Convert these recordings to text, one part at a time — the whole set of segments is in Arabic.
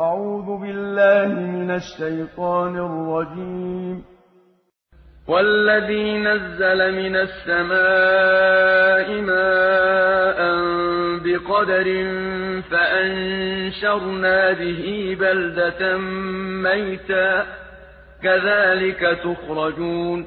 أعوذ بالله من الشيطان الرجيم. والذي نزل من السماء ماء بقدر فأنشرنا به بلدة ميتا. كذلك تخرجون.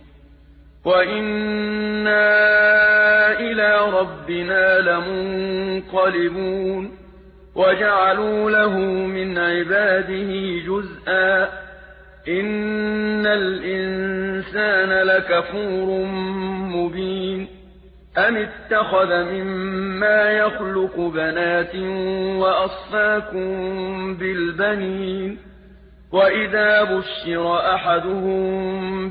وَإِنَّا إِلَىٰ رَبِّنَا لَمُنقَلِبُونَ وَجَعَلُوا لَهُ مِنْ عِبَادِهِ جُزْءًا ۚ إِنَّ الْإِنسَانَ لَكَفُورٌ مُّبِينٌ أَمِ اتَّخَذَ مِمَّا يَخْلُقُ بَنَاتٍ وَأَصْفَاكُم بِالْبَنِينَ وَإِذَا بُشِّرَ أَحَدُهُم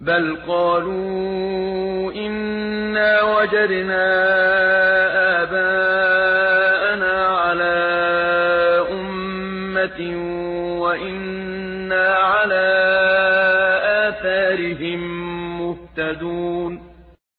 بَلْ قَالُوا إِنَّا وَجَدْنَا آبَاءَنَا عَلَىٰ أُمَّةٍ وَإِنَّا عَلَىٰ آثَارِهِم مُّهْتَدُونَ